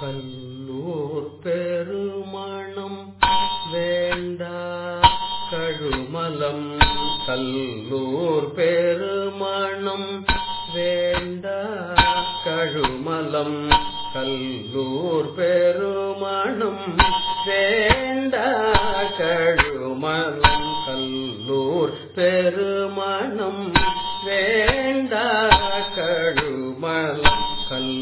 கல்லூர் பெருமணம் வேண்டா. கழுமலம் கல்லூர் பெருமணம் வேண்டா. கழுமலம் கல்லூர் பெருமணம் வேண்டா. கழுமலம் கல்லூர் பெருமணம் வேண்டா. கழுமலம் கல்